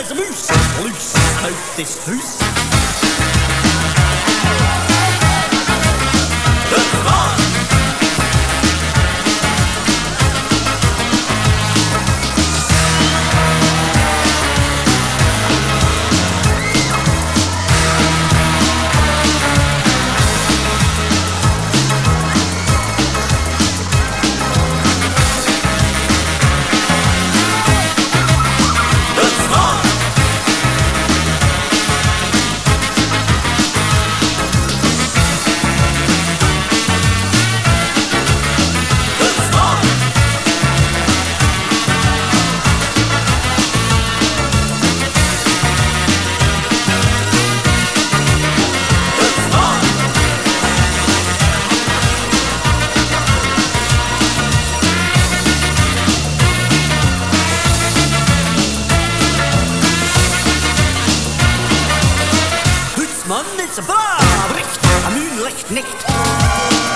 there's a moose. Loose out this hoose. Is heus. Hutsmann ist Fabricht, am Mühlenrecht nicht.